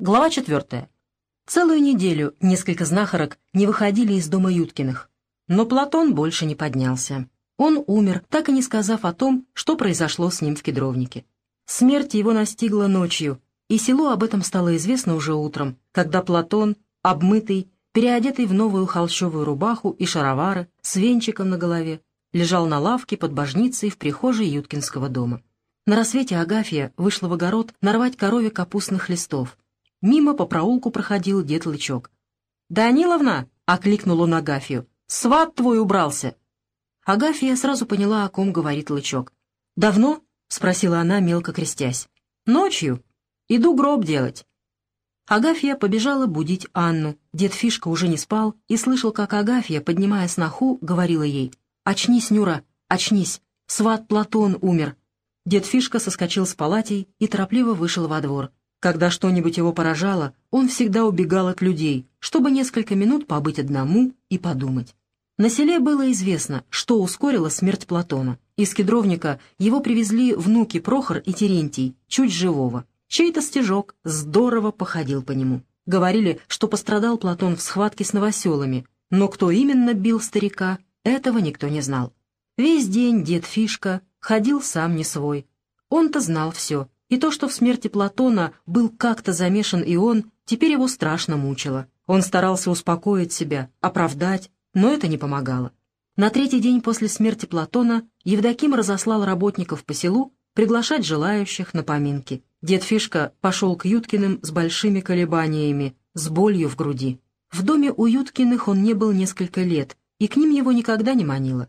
Глава четвертая. Целую неделю несколько знахарок не выходили из дома Юткиных, но Платон больше не поднялся. Он умер, так и не сказав о том, что произошло с ним в кедровнике. Смерть его настигла ночью, и селу об этом стало известно уже утром, когда Платон, обмытый, переодетый в новую холщовую рубаху и шаровары, с венчиком на голове, лежал на лавке под божницей в прихожей Юткинского дома. На рассвете Агафья вышла в огород нарвать корове капустных листов. Мимо по проулку проходил дед Лычок. «Даниловна!» — окликнул он Агафью. «Сват твой убрался!» Агафья сразу поняла, о ком говорит Лычок. «Давно?» — спросила она, мелко крестясь. «Ночью. Иду гроб делать». Агафья побежала будить Анну. Дед Фишка уже не спал и слышал, как Агафья, поднимая сноху, говорила ей. «Очнись, Нюра, очнись! Сват Платон умер!» Дед Фишка соскочил с палатей и торопливо вышел во двор. Когда что-нибудь его поражало, он всегда убегал от людей, чтобы несколько минут побыть одному и подумать. На селе было известно, что ускорило смерть Платона. Из кедровника его привезли внуки Прохор и Терентий, чуть живого. Чей-то стежок здорово походил по нему. Говорили, что пострадал Платон в схватке с новоселами, но кто именно бил старика, этого никто не знал. Весь день дед Фишка ходил сам не свой. Он-то знал все, и то, что в смерти Платона был как-то замешан и он, теперь его страшно мучило. Он старался успокоить себя, оправдать, но это не помогало. На третий день после смерти Платона Евдоким разослал работников по селу приглашать желающих на поминки. Дед Фишка пошел к Юткиным с большими колебаниями, с болью в груди. В доме у Юткиных он не был несколько лет, и к ним его никогда не манило.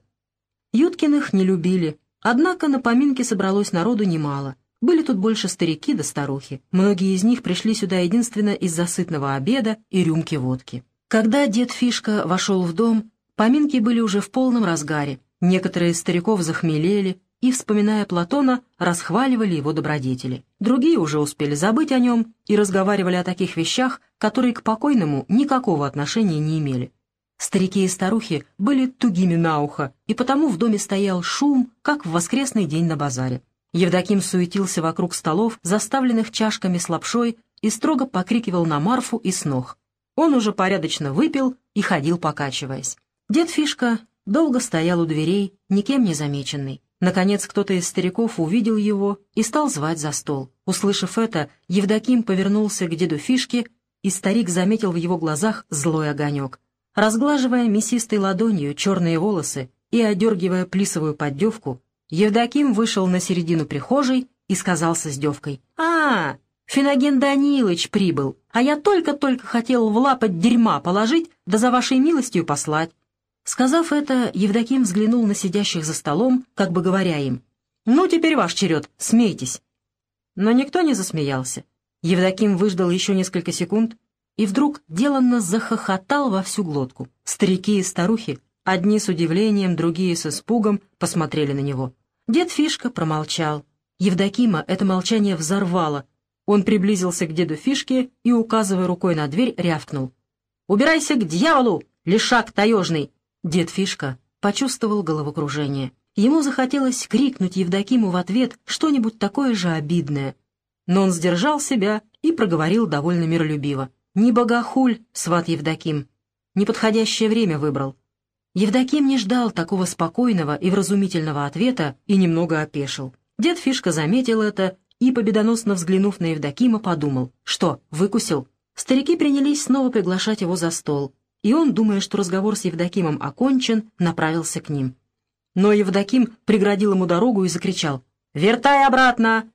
Юткиных не любили, однако на поминки собралось народу немало. Были тут больше старики да старухи. Многие из них пришли сюда единственно из-за сытного обеда и рюмки водки. Когда дед Фишка вошел в дом, поминки были уже в полном разгаре. Некоторые стариков захмелели и, вспоминая Платона, расхваливали его добродетели. Другие уже успели забыть о нем и разговаривали о таких вещах, которые к покойному никакого отношения не имели. Старики и старухи были тугими на ухо, и потому в доме стоял шум, как в воскресный день на базаре. Евдоким суетился вокруг столов, заставленных чашками с лапшой, и строго покрикивал на Марфу и снох. Он уже порядочно выпил и ходил, покачиваясь. Дед Фишка долго стоял у дверей, никем не замеченный. Наконец кто-то из стариков увидел его и стал звать за стол. Услышав это, Евдоким повернулся к деду Фишке, и старик заметил в его глазах злой огонек. Разглаживая мясистой ладонью черные волосы и одергивая плисовую поддевку, Евдоким вышел на середину прихожей и сказал с издевкой. «А, Феноген Данилыч прибыл, а я только-только хотел в лапоть дерьма положить, да за вашей милостью послать». Сказав это, Евдоким взглянул на сидящих за столом, как бы говоря им, «Ну, теперь ваш черед, смейтесь». Но никто не засмеялся. Евдоким выждал еще несколько секунд и вдруг деланно захохотал во всю глотку. Старики и старухи, одни с удивлением, другие с испугом, посмотрели на него. Дед Фишка промолчал. Евдокима это молчание взорвало, он приблизился к деду Фишке и, указывая рукой на дверь, рявкнул. «Убирайся к дьяволу, лишак таежный!» Дед Фишка почувствовал головокружение. Ему захотелось крикнуть Евдокиму в ответ что-нибудь такое же обидное. Но он сдержал себя и проговорил довольно миролюбиво. «Не богохуль, сват Евдоким. Неподходящее время выбрал». Евдоким не ждал такого спокойного и вразумительного ответа и немного опешил. Дед Фишка заметил это и, победоносно взглянув на Евдокима, подумал, что, выкусил? Старики принялись снова приглашать его за стол, и он, думая, что разговор с Евдокимом окончен, направился к ним. Но Евдоким преградил ему дорогу и закричал «Вертай обратно!».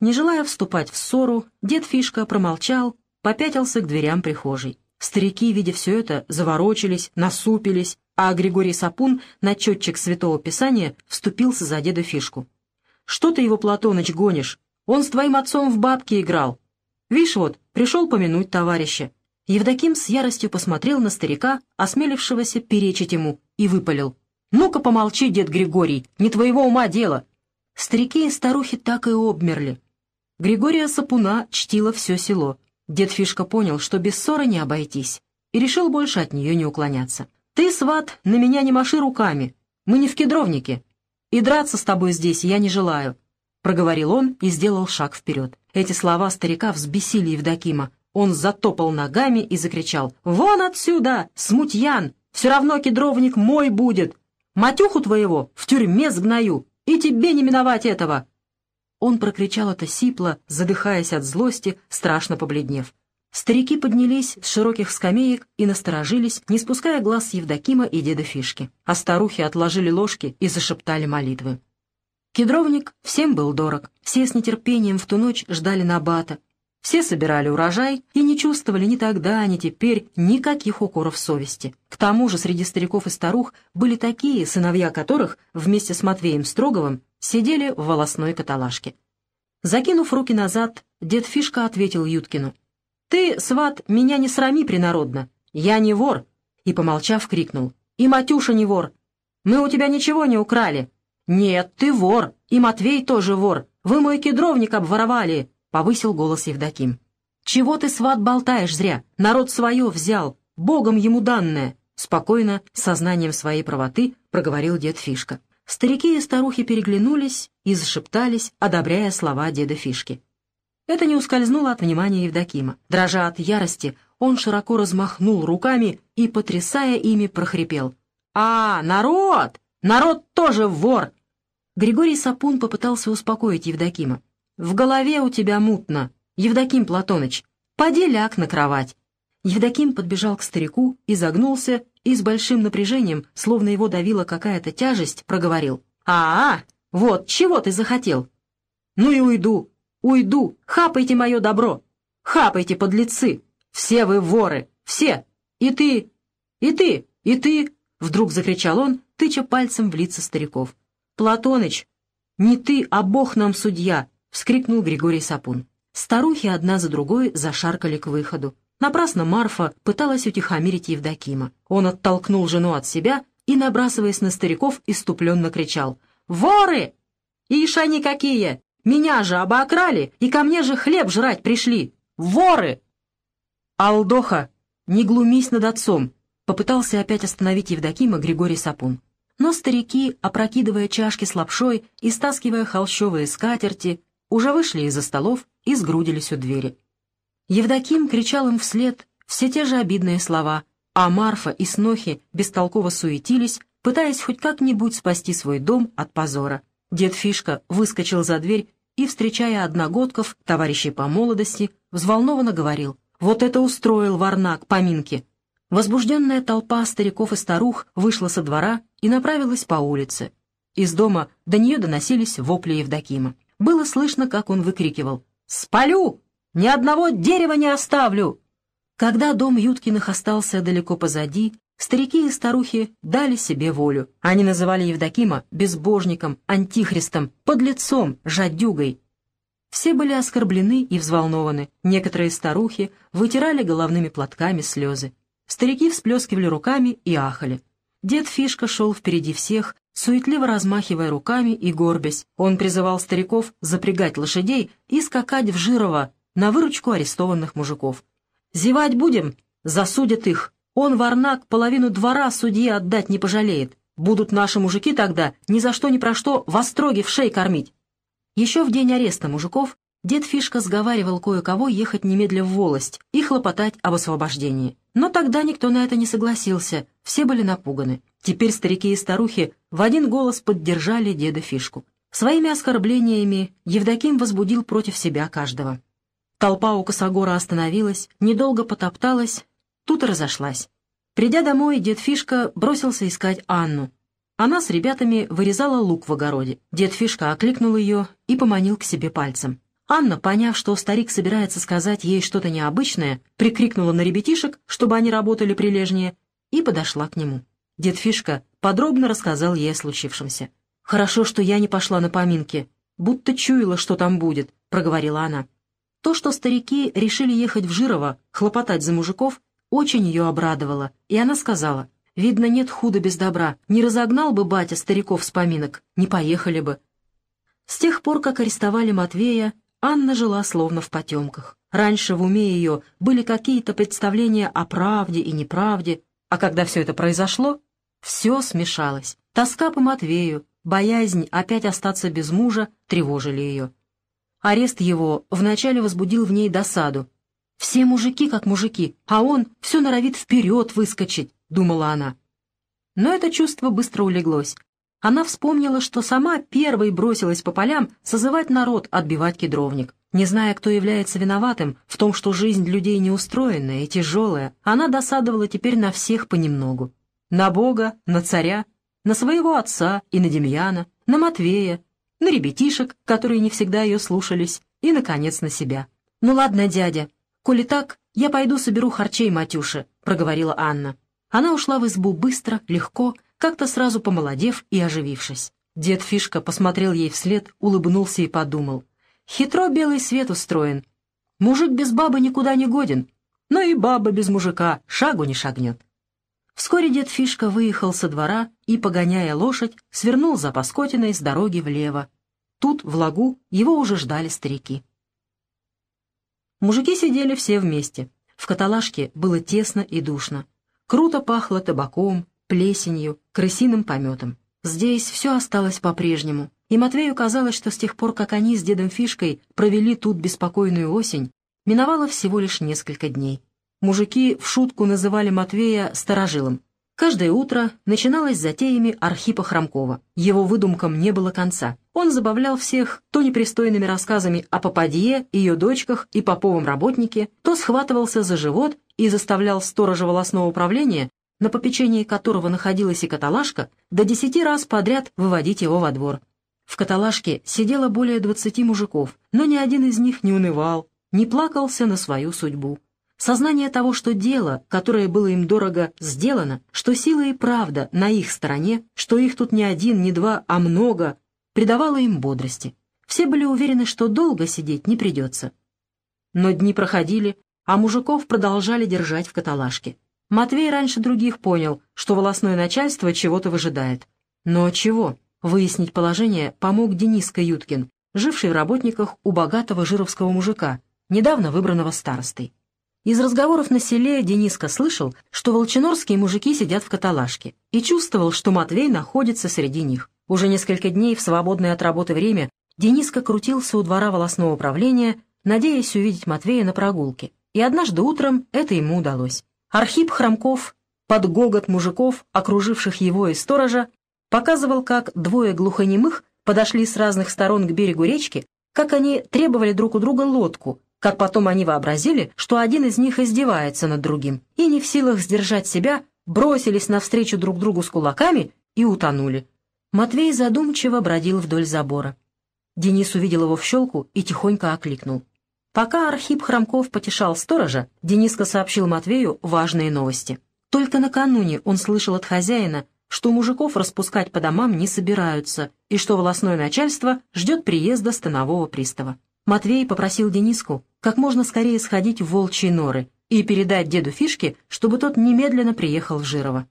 Не желая вступать в ссору, дед Фишка промолчал, попятился к дверям прихожей. Старики, видя все это, заворочились, насупились, а Григорий Сапун, начетчик Святого Писания, вступился за деда Фишку. «Что ты его, Платоныч, гонишь? Он с твоим отцом в бабки играл. Вишь вот, пришел помянуть товарища». Евдоким с яростью посмотрел на старика, осмелившегося перечить ему, и выпалил. «Ну-ка помолчи, дед Григорий, не твоего ума дело». Старики и старухи так и обмерли. Григория Сапуна чтило все село. Дед Фишка понял, что без ссоры не обойтись, и решил больше от нее не уклоняться. «Ты, сват, на меня не маши руками. Мы не в кедровнике. И драться с тобой здесь я не желаю. — проговорил он и сделал шаг вперед. Эти слова старика взбесили Евдокима. Он затопал ногами и закричал «Вон отсюда, смутьян! Все равно кедровник мой будет! Матюху твоего в тюрьме сгною, и тебе не миновать этого!» Он прокричал это сипло, задыхаясь от злости, страшно побледнев. Старики поднялись с широких скамеек и насторожились, не спуская глаз Евдокима и деда Фишки, а старухи отложили ложки и зашептали молитвы. Кедровник всем был дорог, все с нетерпением в ту ночь ждали Набата, все собирали урожай и не чувствовали ни тогда, ни теперь никаких укоров совести. К тому же среди стариков и старух были такие, сыновья которых вместе с Матвеем Строговым сидели в волосной каталажке. Закинув руки назад, дед Фишка ответил Юткину. «Ты, сват, меня не срами принародно. Я не вор!» И, помолчав, крикнул. «И Матюша не вор! Мы у тебя ничего не украли!» «Нет, ты вор! И Матвей тоже вор! Вы мой кедровник обворовали!» — повысил голос Евдоким. «Чего ты, сват, болтаешь зря? Народ свое взял, Богом ему данное!» Спокойно, сознанием своей правоты, проговорил дед Фишка. Старики и старухи переглянулись и зашептались, одобряя слова деда Фишки. Это не ускользнуло от внимания Евдокима. Дрожа от ярости, он широко размахнул руками и, потрясая ими, прохрипел. «А, народ! Народ тоже вор!» Григорий Сапун попытался успокоить Евдокима. В голове у тебя мутно, Евдоким Платоныч. Поди ляг на кровать. Евдоким подбежал к старику, изогнулся и с большим напряжением, словно его давила какая-то тяжесть, проговорил. «А, -а вот, чего ты захотел?» «Ну и уйду, уйду, хапайте мое добро, хапайте, подлецы, все вы воры, все, и ты, и ты, и ты!» Вдруг закричал он, тыча пальцем в лица стариков. «Платоныч, не ты, а Бог нам судья, — вскрикнул Григорий Сапун. Старухи одна за другой зашаркали к выходу. Напрасно Марфа пыталась утихомирить Евдокима. Он оттолкнул жену от себя и, набрасываясь на стариков, иступленно кричал. «Воры! Ишь они какие! Меня же обокрали, и ко мне же хлеб жрать пришли! Воры!» «Алдоха, не глумись над отцом!» — попытался опять остановить Евдокима Григорий Сапун. Но старики, опрокидывая чашки с лапшой и стаскивая холщовые скатерти, уже вышли из-за столов и сгрудились у двери. Евдоким кричал им вслед все те же обидные слова, а Марфа и Снохи бестолково суетились, пытаясь хоть как-нибудь спасти свой дом от позора. Дед Фишка выскочил за дверь и, встречая одногодков, товарищей по молодости, взволнованно говорил «Вот это устроил Варнак поминки!» Возбужденная толпа стариков и старух вышла со двора и направилась по улице. Из дома до нее доносились вопли Евдокима. Было слышно, как он выкрикивал «Спалю! Ни одного дерева не оставлю!» Когда дом Юткиных остался далеко позади, старики и старухи дали себе волю. Они называли Евдокима безбожником, антихристом, подлецом, жадюгой. Все были оскорблены и взволнованы. Некоторые старухи вытирали головными платками слезы. Старики всплескивали руками и ахали. Дед Фишка шел впереди всех, суетливо размахивая руками и горбясь. Он призывал стариков запрягать лошадей и скакать в Жирово на выручку арестованных мужиков. «Зевать будем? Засудят их. Он, Варнак, половину двора судье отдать не пожалеет. Будут наши мужики тогда ни за что ни про что в остроге в шей кормить». Еще в день ареста мужиков дед Фишка сговаривал кое-кого ехать немедля в волость и хлопотать об освобождении. Но тогда никто на это не согласился, все были напуганы. Теперь старики и старухи в один голос поддержали деда Фишку. Своими оскорблениями Евдоким возбудил против себя каждого. Толпа у Косогора остановилась, недолго потопталась, тут и разошлась. Придя домой, дед Фишка бросился искать Анну. Она с ребятами вырезала лук в огороде. Дед Фишка окликнул ее и поманил к себе пальцем. Анна, поняв, что старик собирается сказать ей что-то необычное, прикрикнула на ребятишек, чтобы они работали прилежнее, и подошла к нему. Дед Фишка подробно рассказал ей о случившемся. «Хорошо, что я не пошла на поминки, будто чуяла, что там будет», — проговорила она. То, что старики решили ехать в Жирово, хлопотать за мужиков, очень ее обрадовало, и она сказала, «Видно, нет худа без добра, не разогнал бы батя стариков с поминок, не поехали бы». С тех пор, как арестовали Матвея, Анна жила словно в потемках. Раньше в уме ее были какие-то представления о правде и неправде, а когда все это произошло, все смешалось. Тоска по Матвею, боязнь опять остаться без мужа тревожили ее. Арест его вначале возбудил в ней досаду. Все мужики как мужики, а он все норовит вперед выскочить, думала она. Но это чувство быстро улеглось. Она вспомнила, что сама первой бросилась по полям созывать народ отбивать кедровник. Не зная, кто является виноватым в том, что жизнь людей неустроенная и тяжелая, она досадовала теперь на всех понемногу. На Бога, на царя, на своего отца и на Демьяна, на Матвея, на ребятишек, которые не всегда ее слушались, и, наконец, на себя. «Ну ладно, дядя, коли так, я пойду соберу харчей Матюше», — проговорила Анна. Она ушла в избу быстро, легко, как-то сразу помолодев и оживившись. Дед Фишка посмотрел ей вслед, улыбнулся и подумал. Хитро белый свет устроен. Мужик без бабы никуда не годен, но и баба без мужика шагу не шагнет. Вскоре дед Фишка выехал со двора и, погоняя лошадь, свернул за Паскотиной с дороги влево. Тут, в лагу, его уже ждали старики. Мужики сидели все вместе. В каталажке было тесно и душно. Круто пахло табаком, плесенью, крысиным пометом. Здесь все осталось по-прежнему, и Матвею казалось, что с тех пор, как они с дедом Фишкой провели тут беспокойную осень, миновало всего лишь несколько дней. Мужики в шутку называли Матвея «старожилом». Каждое утро начиналось затеями Архипа Хромкова. Его выдумкам не было конца. Он забавлял всех то непристойными рассказами о попадье, ее дочках и поповом работнике, то схватывался за живот и заставлял сторожа волосного управления, на попечении которого находилась и каталажка, до десяти раз подряд выводить его во двор. В каталажке сидело более двадцати мужиков, но ни один из них не унывал, не плакался на свою судьбу. Сознание того, что дело, которое было им дорого, сделано, что сила и правда на их стороне, что их тут не один, не два, а много, придавало им бодрости. Все были уверены, что долго сидеть не придется. Но дни проходили, а мужиков продолжали держать в каталажке. Матвей раньше других понял, что волосное начальство чего-то выжидает. Но чего? Выяснить положение помог Дениска Юткин, живший в работниках у богатого жировского мужика, недавно выбранного старостой. Из разговоров на селе Дениска слышал, что волчинорские мужики сидят в каталажке, и чувствовал, что Матвей находится среди них. Уже несколько дней в свободное от работы время Дениска крутился у двора волосного управления, надеясь увидеть Матвея на прогулке, и однажды утром это ему удалось. Архип Хромков, под гогот мужиков, окруживших его и сторожа, показывал, как двое глухонемых подошли с разных сторон к берегу речки, как они требовали друг у друга лодку, как потом они вообразили, что один из них издевается над другим, и не в силах сдержать себя, бросились навстречу друг другу с кулаками и утонули. Матвей задумчиво бродил вдоль забора. Денис увидел его в щелку и тихонько окликнул. Пока Архип Хромков потешал сторожа, Дениска сообщил Матвею важные новости. Только накануне он слышал от хозяина, что мужиков распускать по домам не собираются и что волосное начальство ждет приезда станового пристава. Матвей попросил Дениску как можно скорее сходить в волчьи норы и передать деду Фишке, чтобы тот немедленно приехал в Жирово.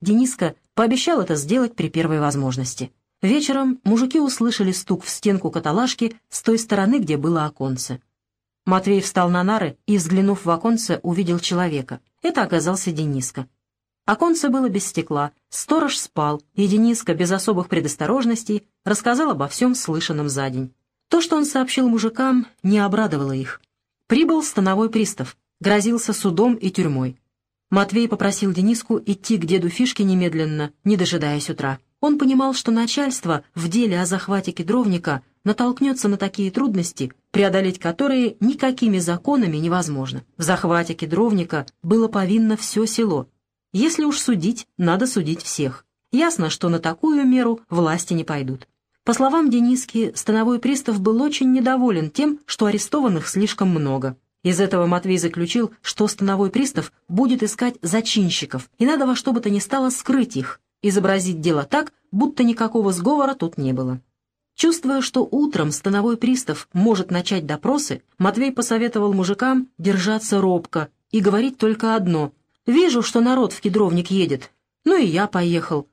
Дениска пообещал это сделать при первой возможности. Вечером мужики услышали стук в стенку каталажки с той стороны, где было оконце. Матвей встал на нары и, взглянув в оконце, увидел человека. Это оказался Дениска. Оконце было без стекла, сторож спал, и Дениска без особых предосторожностей рассказал обо всем слышанном за день. То, что он сообщил мужикам, не обрадовало их. Прибыл становой пристав, грозился судом и тюрьмой. Матвей попросил Дениску идти к деду Фишке немедленно, не дожидаясь утра. Он понимал, что начальство в деле о захвате кедровника натолкнется на такие трудности, преодолеть которые никакими законами невозможно. В захвате кедровника было повинно все село. Если уж судить, надо судить всех. Ясно, что на такую меру власти не пойдут. По словам Дениски, становой пристав был очень недоволен тем, что арестованных слишком много. Из этого Матвей заключил, что становой пристав будет искать зачинщиков, и надо во что бы то ни стало скрыть их, изобразить дело так, будто никакого сговора тут не было. Чувствуя, что утром становой пристав может начать допросы, Матвей посоветовал мужикам держаться робко и говорить только одно «Вижу, что народ в кедровник едет, ну и я поехал,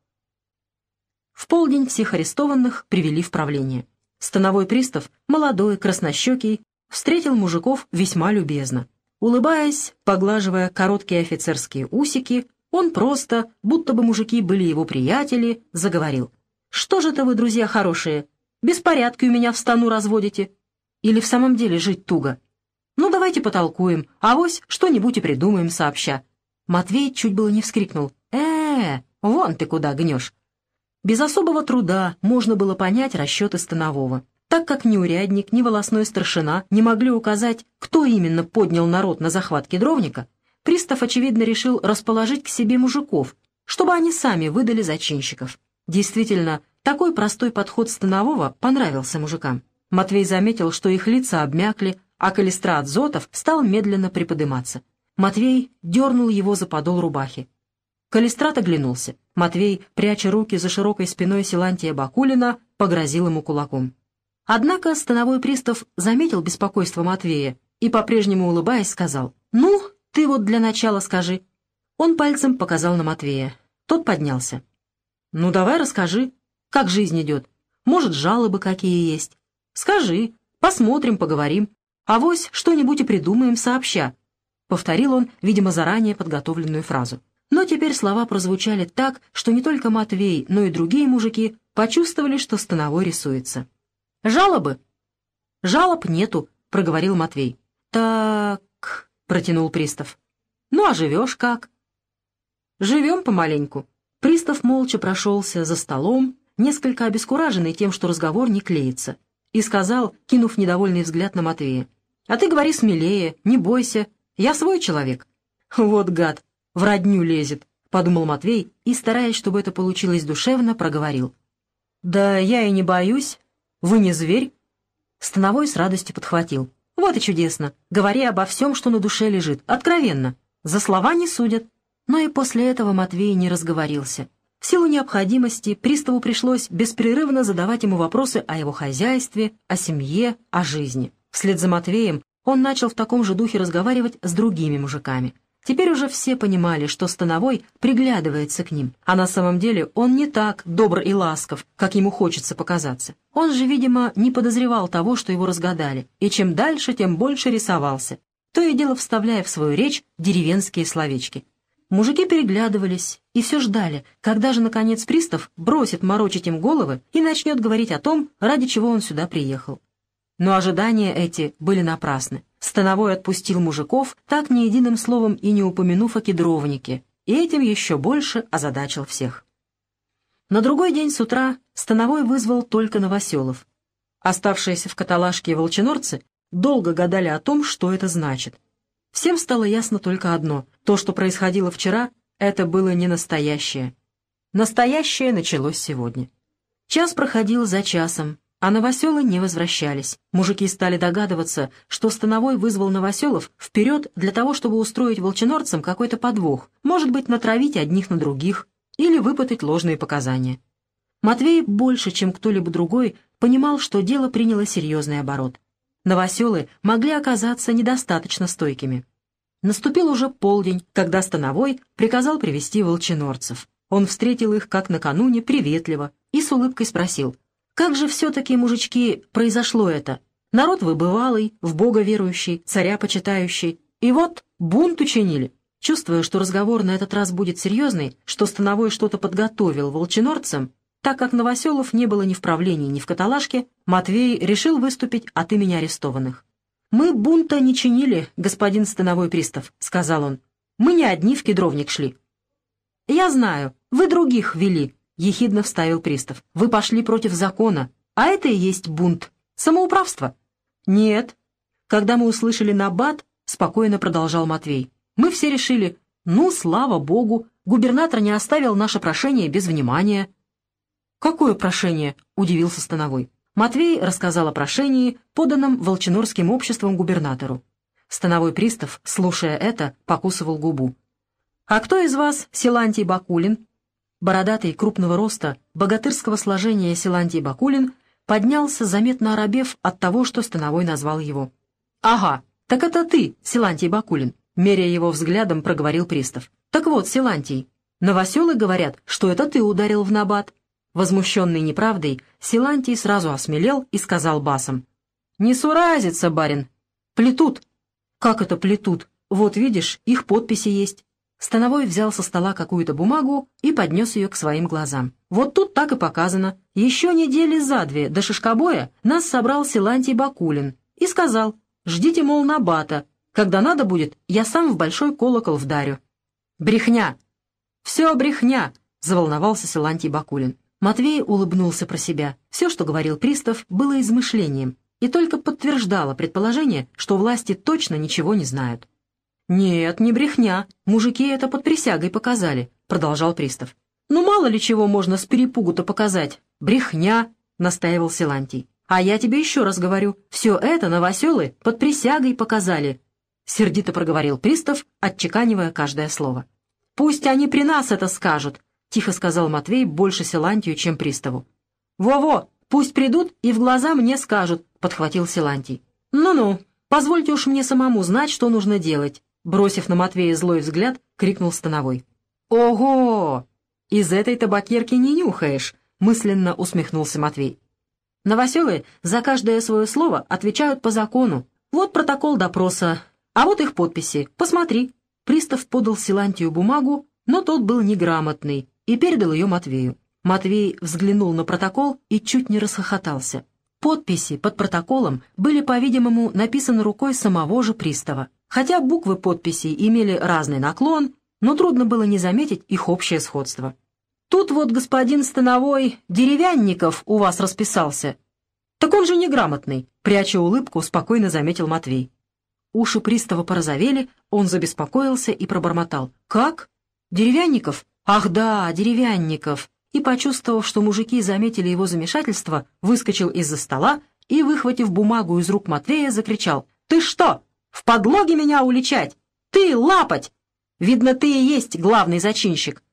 в полдень всех арестованных привели в правление. Становой пристав, молодой, краснощекий, встретил мужиков весьма любезно. Улыбаясь, поглаживая короткие офицерские усики, он просто, будто бы мужики были его приятели, заговорил. «Что же это вы, друзья хорошие, беспорядки у меня в стану разводите? Или в самом деле жить туго? Ну, давайте потолкуем, авось что-нибудь и придумаем сообща». Матвей чуть было не вскрикнул. э вон ты куда гнешь». Без особого труда можно было понять расчеты Станового. Так как ни урядник, ни волосной старшина не могли указать, кто именно поднял народ на захват кедровника, пристав, очевидно, решил расположить к себе мужиков, чтобы они сами выдали зачинщиков. Действительно, такой простой подход Станового понравился мужикам. Матвей заметил, что их лица обмякли, а калистрат Зотов стал медленно приподниматься. Матвей дернул его за подол рубахи. Калистрат оглянулся. Матвей, пряча руки за широкой спиной Силантия Бакулина, погрозил ему кулаком. Однако становой пристав заметил беспокойство Матвея и, по-прежнему улыбаясь, сказал, «Ну, ты вот для начала скажи». Он пальцем показал на Матвея. Тот поднялся. «Ну, давай расскажи, как жизнь идет. Может, жалобы какие есть. Скажи, посмотрим, поговорим. Авось что-нибудь и придумаем сообща», — повторил он, видимо, заранее подготовленную фразу. Но теперь слова прозвучали так, что не только Матвей, но и другие мужики почувствовали, что Становой рисуется. «Жалобы?» «Жалоб нету», — проговорил Матвей. «Так...» — протянул пристав. «Ну, а живешь как?» «Живем помаленьку». Пристав молча прошелся за столом, несколько обескураженный тем, что разговор не клеится, и сказал, кинув недовольный взгляд на Матвея. «А ты говори смелее, не бойся, я свой человек». «Вот гад, в родню лезет», — подумал Матвей и, стараясь, чтобы это получилось душевно, проговорил. «Да я и не боюсь, вы не зверь?» Становой с радостью подхватил. «Вот и чудесно. Говори обо всем, что на душе лежит. Откровенно. За слова не судят». Но и после этого Матвей не разговорился. В силу необходимости приставу пришлось беспрерывно задавать ему вопросы о его хозяйстве, о семье, о жизни. Вслед за Матвеем он начал в таком же духе разговаривать с другими мужиками. Теперь уже все понимали, что Становой приглядывается к ним, а на самом деле он не так добр и ласков, как ему хочется показаться. Он же, видимо, не подозревал того, что его разгадали, и чем дальше, тем больше рисовался, то и дело вставляя в свою речь деревенские словечки. Мужики переглядывались и все ждали, когда же, наконец, пристав бросит морочить им головы и начнет говорить о том, ради чего он сюда приехал. Но ожидания эти были напрасны. Становой отпустил мужиков, так ни единым словом и не упомянув о кедровнике, и этим еще больше озадачил всех. На другой день с утра Становой вызвал только новоселов. Оставшиеся в каталажке волчинорцы долго гадали о том, что это значит. Всем стало ясно только одно — то, что происходило вчера, это было не настоящее. Настоящее началось сегодня. Час проходил за часом, а новоселы не возвращались. Мужики стали догадываться, что Становой вызвал новоселов вперед для того, чтобы устроить волчинорцам какой-то подвох, может быть, натравить одних на других или выпытать ложные показания. Матвей больше, чем кто-либо другой, понимал, что дело приняло серьезный оборот. Новоселы могли оказаться недостаточно стойкими. Наступил уже полдень, когда Становой приказал привести волчинорцев. Он встретил их, как накануне, приветливо и с улыбкой спросил — как же все-таки, мужички, произошло это? Народ выбывалый, в Бога верующий, царя почитающий. И вот бунт учинили. Чувствуя, что разговор на этот раз будет серьезный, что Становой что-то подготовил волчинорцам, так как Новоселов не было ни в правлении, ни в каталажке, Матвей решил выступить от имени арестованных. «Мы бунта не чинили, господин Становой пристав», — сказал он. «Мы не одни в кедровник шли». «Я знаю, вы других вели», — ехидно вставил пристав. «Вы пошли против закона, а это и есть бунт. Самоуправство». «Нет». Когда мы услышали набат, спокойно продолжал Матвей, мы все решили, ну, слава богу, губернатор не оставил наше прошение без внимания. «Какое прошение?» — удивился Становой. Матвей рассказал о прошении, поданном Волчинорским обществом губернатору. Становой пристав, слушая это, покусывал губу. «А кто из вас Силантий Бакулин?» Бородатый, крупного роста, богатырского сложения Силантий Бакулин поднялся, заметно оробев от того, что Становой назвал его. «Ага, так это ты, Силантий Бакулин», — меря его взглядом, проговорил пристав. «Так вот, Силантий, новоселы говорят, что это ты ударил в набат». Возмущенный неправдой, Силантий сразу осмелел и сказал басом. «Не суразится, барин. Плетут». «Как это плетут? Вот видишь, их подписи есть». Становой взял со стола какую-то бумагу и поднес ее к своим глазам. Вот тут так и показано. Еще недели за две до шишкобоя нас собрал Силантий Бакулин и сказал, ждите, мол, Набата, Когда надо будет, я сам в большой колокол вдарю». «Брехня!» «Все брехня!» — заволновался Силантий Бакулин. Матвей улыбнулся про себя. Все, что говорил пристав, было измышлением и только подтверждало предположение, что власти точно ничего не знают. «Нет, не брехня. Мужики это под присягой показали», — продолжал пристав. «Ну, мало ли чего можно с перепугу-то показать. Брехня», — настаивал Силантий. «А я тебе еще раз говорю, все это новоселы под присягой показали», — сердито проговорил пристав, отчеканивая каждое слово. «Пусть они при нас это скажут», — тихо сказал Матвей больше Силантию, чем приставу. «Во-во, пусть придут и в глаза мне скажут», — подхватил Силантий. «Ну-ну, позвольте уж мне самому знать, что нужно делать», — бросив на Матвея злой взгляд, крикнул Становой. «Ого! Из этой табакерки не нюхаешь», — мысленно усмехнулся Матвей. «Новоселы за каждое свое слово отвечают по закону. Вот протокол допроса, а вот их подписи. Посмотри». Пристав подал Силантию бумагу, но тот был неграмотный и передал ее Матвею. Матвей взглянул на протокол и чуть не расхохотался. Подписи под протоколом были, по-видимому, написаны рукой самого же пристава. Хотя буквы подписей имели разный наклон, но трудно было не заметить их общее сходство. «Тут вот господин Становой Деревянников у вас расписался». «Так он же неграмотный», — пряча улыбку, спокойно заметил Матвей. Уши пристава порозовели, он забеспокоился и пробормотал. «Как? Деревянников? Ах да, Деревянников!» И, почувствовав, что мужики заметили его замешательство, выскочил из-за стола и, выхватив бумагу из рук Матвея, закричал. «Ты что, в подлоге меня уличать? Ты лапать! Видно, ты и есть главный зачинщик!»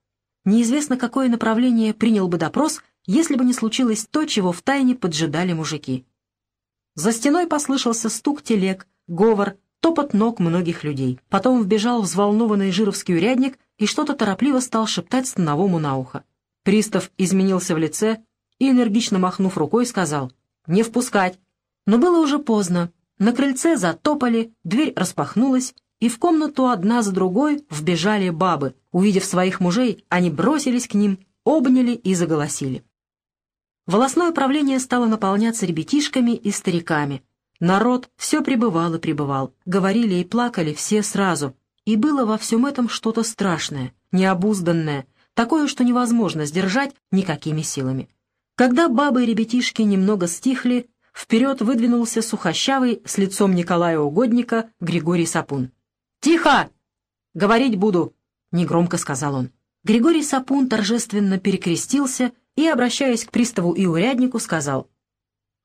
Неизвестно, какое направление принял бы допрос, если бы не случилось то, чего втайне поджидали мужики. За стеной послышался стук телег, говор, топот ног многих людей. Потом вбежал взволнованный жировский урядник и что-то торопливо стал шептать становому на ухо. Пристав изменился в лице и, энергично махнув рукой, сказал «Не впускать». Но было уже поздно. На крыльце затопали, дверь распахнулась, и в комнату одна за другой вбежали бабы. Увидев своих мужей, они бросились к ним, обняли и заголосили. Волосное управление стало наполняться ребятишками и стариками. Народ все пребывал и пребывал, говорили и плакали все сразу, и было во всем этом что-то страшное, необузданное, такое, что невозможно сдержать никакими силами. Когда бабы и ребятишки немного стихли, вперед выдвинулся сухощавый с лицом Николая Угодника Григорий Сапун. «Тихо! Говорить буду!» — негромко сказал он. Григорий Сапун торжественно перекрестился и, обращаясь к приставу и уряднику, сказал —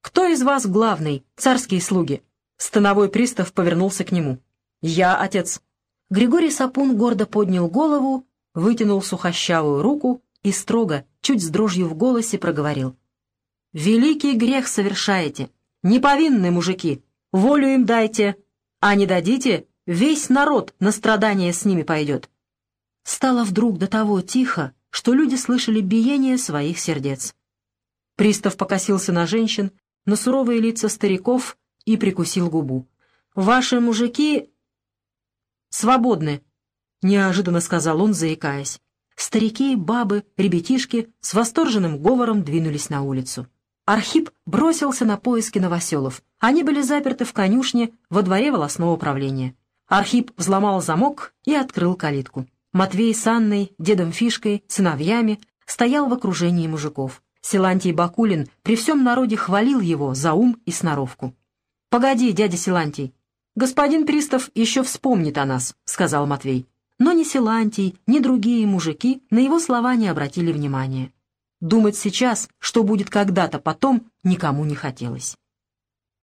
«Кто из вас главный, царские слуги?» Становой пристав повернулся к нему. «Я, отец». Григорий Сапун гордо поднял голову, вытянул сухощавую руку и строго, чуть с дрожью в голосе проговорил. «Великий грех совершаете. Неповинны мужики. Волю им дайте. А не дадите, весь народ на страдания с ними пойдет». Стало вдруг до того тихо, что люди слышали биение своих сердец. Пристав покосился на женщин, на суровые лица стариков и прикусил губу. «Ваши мужики свободны», — неожиданно сказал он, заикаясь. Старики, бабы, ребятишки с восторженным говором двинулись на улицу. Архип бросился на поиски новоселов. Они были заперты в конюшне во дворе волосного управления. Архип взломал замок и открыл калитку. Матвей с Анной, дедом Фишкой, сыновьями стоял в окружении мужиков. Силантий Бакулин при всем народе хвалил его за ум и сноровку. «Погоди, дядя Силантий, господин Пристав еще вспомнит о нас», — сказал Матвей. Но ни Силантий, ни другие мужики на его слова не обратили внимания. Думать сейчас, что будет когда-то потом, никому не хотелось.